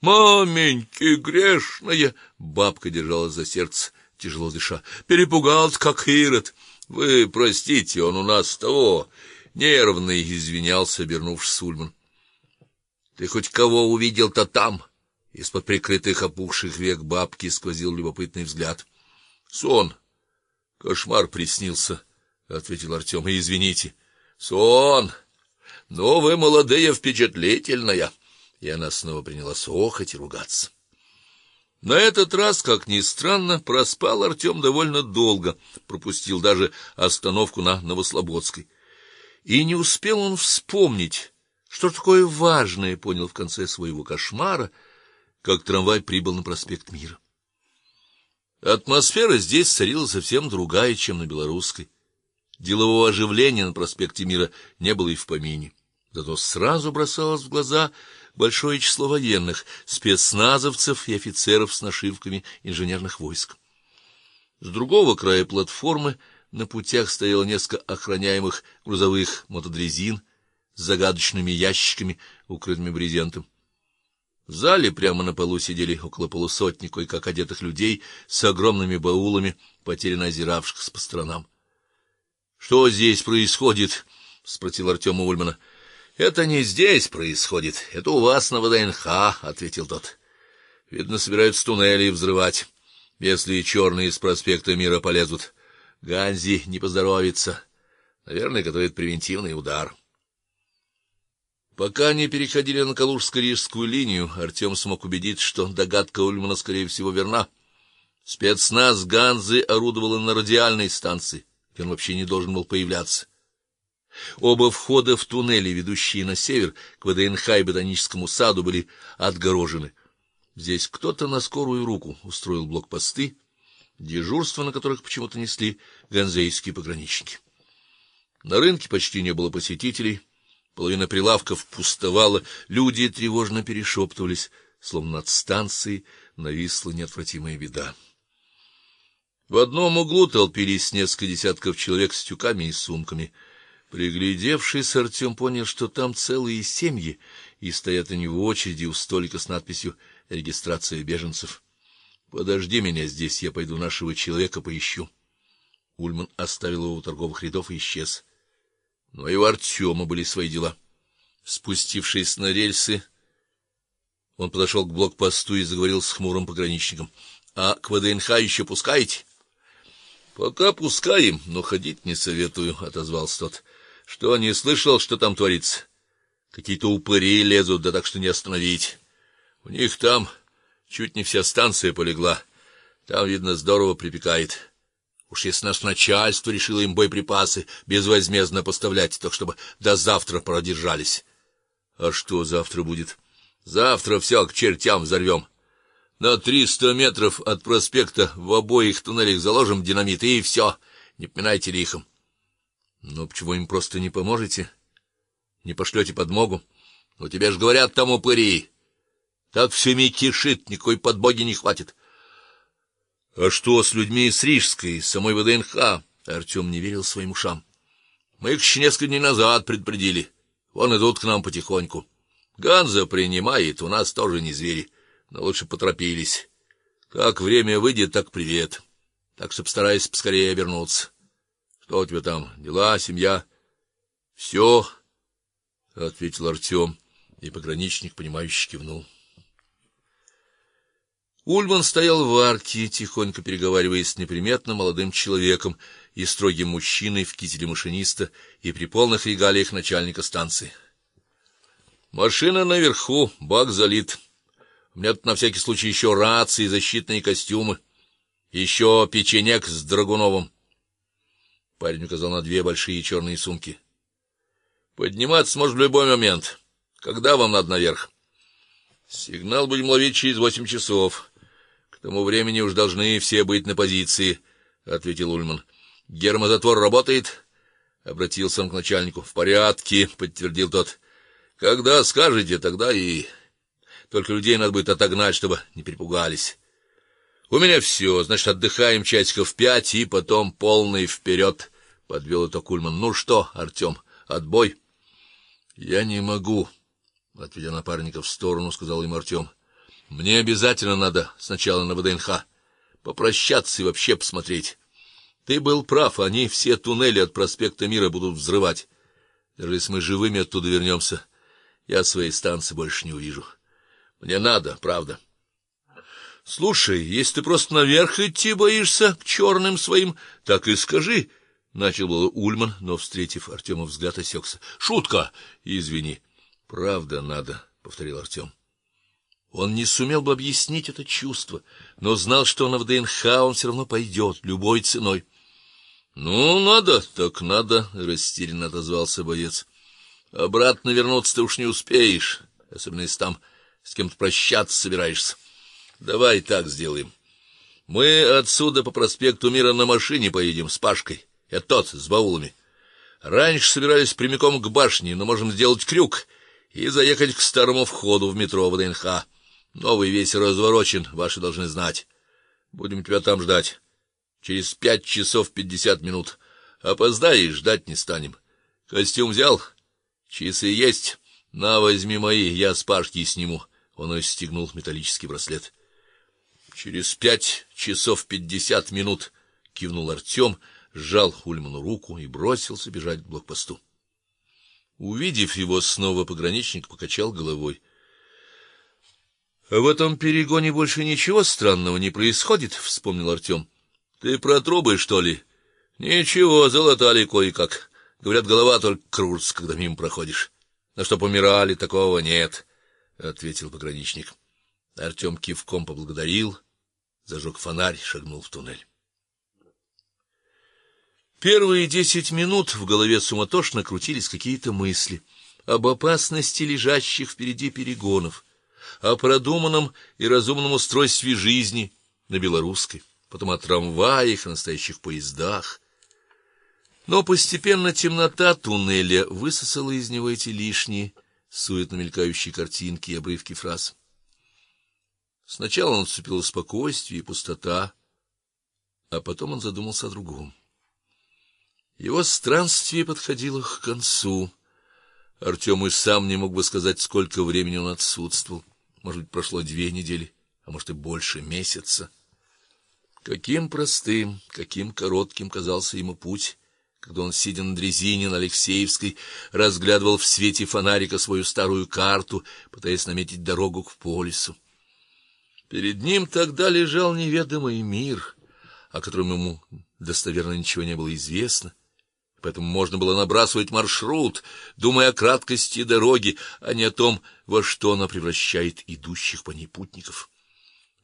Маменьки грешная, бабка держалась за сердце, тяжело дыша. Перепугался как ирод. Вы простите, он у нас того нервный, извинялся, обернувшись Ульман. Ты хоть кого увидел-то там? Из-под прикрытых опухших век бабки сквозил любопытный взгляд. Сон. Кошмар приснился, ответил Артем. И извините. Сон. Но вы молодые, впечатлительная. И она снова принялась охать и ругаться. На этот раз, как ни странно, проспал Артем довольно долго, пропустил даже остановку на Новослободской. И не успел он вспомнить, что такое важное понял в конце своего кошмара, как трамвай прибыл на проспект Мира. Атмосфера здесь царила совсем другая, чем на Белорусской. Делового оживления на проспекте Мира не было и в помине. Зато сразу бросалось в глаза большое число военных, спецназовцев и офицеров с нашивками инженерных войск. С другого края платформы на путях стояло несколько охраняемых грузовых мотодрезин с загадочными ящиками, укрытыми брезентом. В зале прямо на полу сидели около полусотни кое-как одетых людей с огромными баулами, потерянно озиравшихся по сторонам. Что здесь происходит? спросил Артем Ульмана. Это не здесь происходит, это у вас на ВДНХ, ответил тот. Видно, собираются туннели взрывать. Если черные из проспекта Мира полезут, Ганзи не поздоровится. Наверное, готовит превентивный удар. Пока они переходили на Калужско-Рижскую линию, Артем смог убедиться, что догадка Ульмана скорее всего верна. Спецназ Ганзы орудовал на радиальной станции, где он вообще не должен был появляться. Оба входа в туннели, ведущие на север к ВДНХ и ботаническому саду, были отгорожены. Здесь кто-то на скорую руку устроил блокпосты, дежурство на которых почему-то несли ганзейские пограничники. На рынке почти не было посетителей, половина прилавков пустовала, люди тревожно перешептывались, словно над станцией нависла неотвратимая беда. В одном углу толпились несколько десятков человек с тюками и сумками. Приглядевшись, Артем понял, что там целые семьи, и стоят они в очереди у столика с надписью регистрация беженцев. Подожди меня здесь, я пойду нашего человека поищу. Ульман оставил его у торговых рядов и исчез. Но и у Артема были свои дела. Спустившись на рельсы, он подошел к блокпосту и заговорил с хмурым пограничником: "А к ВДНХ еще пускаете?" "Пока пускаем, но ходить не советую", отозвался тот. Что не слышал, что там творится? Какие-то упыри лезут, да так что не остановить. У них там чуть не вся станция полегла. Там видно здорово припекает. Уж если наше начальство решило им боеприпасы безвозмездно поставлять, то чтобы до завтра продержались. А что завтра будет? Завтра все к чертям взорвем. На триста метров от проспекта в обоих туннелях заложим динамит и все. Не поминайте лихом. Но почему им просто не поможете? Не пошлете подмогу? Ну тебе ж говорят там упыри. Так всеми кишит, никакой подбоги не хватит. А что с людьми из Рижской, из самой ВДНХ? Артем не верил своим ушам. Мы их еще несколько дней назад предупредили. Вон идут к нам потихоньку. Ганза принимает, у нас тоже не звери, но лучше поторопились. Как время выйдет, так привет. Так что постарайся поскорее вернуться. Что у тебя там? Дела, семья? «Все», — ответил Артем, и пограничник понимающе кивнул. Ульман стоял в арке, тихонько переговариваясь с неприметным молодым человеком и строгим мужчиной в кителе машиниста и при полных регалиях начальника станции. Машина наверху, бак залит. У меня тут на всякий случай еще рации защитные костюмы. Еще печенек с Драгуновым. Парень указал на две большие черные сумки. Подниматься можно в любой момент. Когда вам надо наверх? Сигнал будем ловить через восемь часов. К тому времени уж должны все быть на позиции, ответил Ульман. Гермозатвор работает? обратился он к начальнику. В порядке, подтвердил тот. Когда скажете, тогда и только людей надо будет отогнать, чтобы не перепугались. У меня все, значит, отдыхаем часиков пять и потом полный вперед», — подвел это Кульман. Ну что, Артем, отбой? Я не могу, отведя напарника в сторону, сказал им Артем. Мне обязательно надо сначала на ВДНХ попрощаться и вообще посмотреть. Ты был прав, они все туннели от проспекта Мира будут взрывать. Даже если мы живыми оттуда вернемся, я своей станции больше не увижу. Мне надо, правда. Слушай, если ты просто наверх идти боишься к черным своим, так и скажи, начал было Ульман, но встретив Артема взгляд, осекся. Шутка, извини. Правда надо, повторил Артем. Он не сумел бы объяснить это чувство, но знал, что на ВДНХ он все равно пойдет любой ценой. Ну, надо, так надо, растерянно отозвался боец. Обратно вернуться ты уж не успеешь, особенно если там с кем-то прощаться собираешься. Давай так сделаем. Мы отсюда по проспекту Мира на машине поедем с Пашкой. Это тот с баулами. Раньше собирались прямиком к башне, но можем сделать крюк и заехать к старому входу в метро ВДНХ. Новый весь разворочен, ваши должны знать. Будем тебя там ждать. Через пять часов пятьдесят минут. Опоздаешь, ждать не станем. Костюм взял? Часы есть. На, возьми мои, я с Пашки сниму. Он расстегнул металлический браслет. Через пять часов пятьдесят минут, кивнул Артем, сжал Хульману руку и бросился бежать к блокпосту. Увидев его снова, пограничник покачал головой. В этом перегоне больше ничего странного не происходит, вспомнил Артем. Ты про трубы, что ли? Ничего, залатали кое-как. Говорят, голова только кружится, когда мимо проходишь. На что помирали, такого нет, ответил пограничник. Артем кивком поблагодарил зажег фонарь, шагнул в туннель. Первые десять минут в голове суматошно крутились какие-то мысли об опасности лежащих впереди перегонов, о продуманном и разумном устройстве жизни на белорусской, потом о трамваях, настоящих поездах. Но постепенно темнота туннеля высосала из него эти лишние суетно мелькающие картинки и обрывки фраз. Сначала наступило спокойствие и пустота, а потом он задумался о другом. Его странствие подходило к концу. Артем и сам не мог бы сказать, сколько времени он отсутствовал. Может быть, прошло две недели, а может и больше месяца. Каким простым, каким коротким казался ему путь, когда он сидя на дрезине на Алексеевской разглядывал в свете фонарика свою старую карту, пытаясь наметить дорогу к полису. Перед ним тогда лежал неведомый мир, о котором ему достоверно ничего не было известно. Поэтому можно было набрасывать маршрут, думая о краткости дороги, а не о том, во что она превращает идущих по ней путников.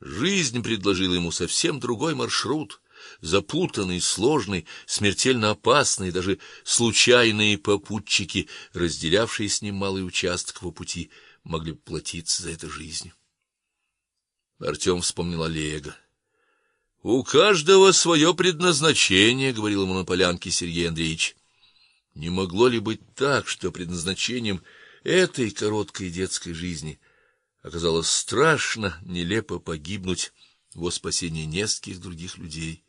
Жизнь предложила ему совсем другой маршрут, запутанный, сложный, смертельно опасный, даже случайные попутчики, разделявшие с ним малый участок его пути, могли платиться за это жизнью. Артем вспомнил Олега. У каждого свое предназначение, говорил ему на полянке Сергей Андреевич. Не могло ли быть так, что предназначением этой короткой детской жизни оказалось страшно нелепо погибнуть во спасении нескольких других людей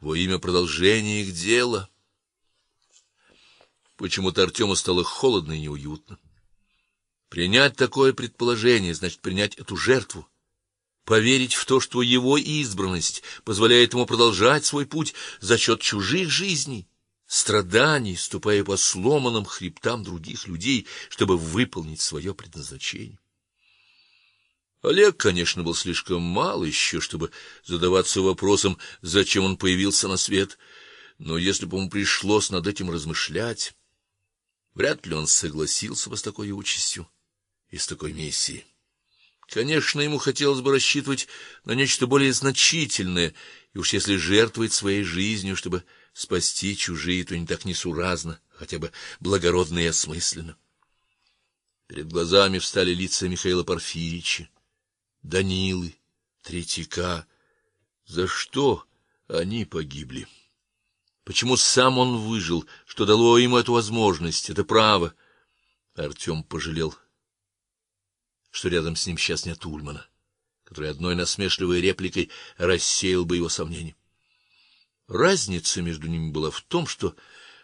во имя продолжения их дела? Почему-то Артему стало холодно и неуютно. Принять такое предположение значит принять эту жертву поверить в то, что его избранность позволяет ему продолжать свой путь за счет чужих жизней, страданий, ступая по сломанным хребтам других людей, чтобы выполнить свое предназначение. Олег, конечно, был слишком мал еще, чтобы задаваться вопросом, зачем он появился на свет, но если бы ему пришлось над этим размышлять, вряд ли он согласился бы с такой участью и с такой миссией. Конечно, ему хотелось бы рассчитывать на нечто более значительное, и уж если жертвовать своей жизнью, чтобы спасти чужие, то не так несуразно, хотя бы благородно и осмысленно. Перед глазами встали лица Михаила Порфирича, Данилы, Третьяка. За что они погибли? Почему сам он выжил, что дало ему эту возможность, это право? Артем пожалел что рядом с ним сейчас нет Ульмана, который одной насмешливой репликой рассеял бы его сомнения. Разница между ними была в том, что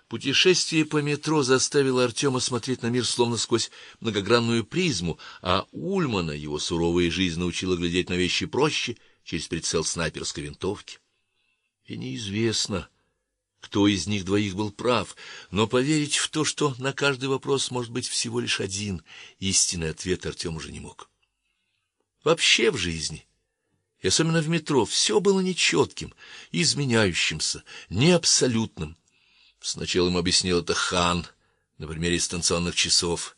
Путешествие по метро заставило Артема смотреть на мир словно сквозь многогранную призму, а Ульмана его суровая жизнь научила глядеть на вещи проще, через прицел снайперской винтовки. И неизвестно, кто из них двоих был прав, но поверить в то, что на каждый вопрос может быть всего лишь один истинный ответ, Артем уже не мог. Вообще в жизни и особенно в метро, все было нечетким, изменяющимся, неабсолютным. Сначала им объяснил это Хан на примере станционных часов.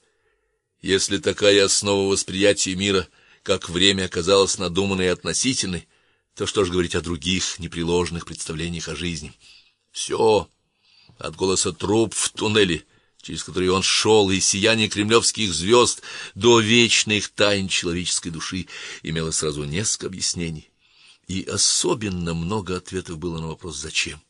Если такая основа восприятия мира, как время, оказалась надуманной и относительной, то что ж говорить о других непреложных представлениях о жизни? Все, от голоса труп в туннеле, через который он шел, и сияние кремлевских звезд до вечных тайн человеческой души, имело сразу несколько объяснений. И особенно много ответов было на вопрос зачем.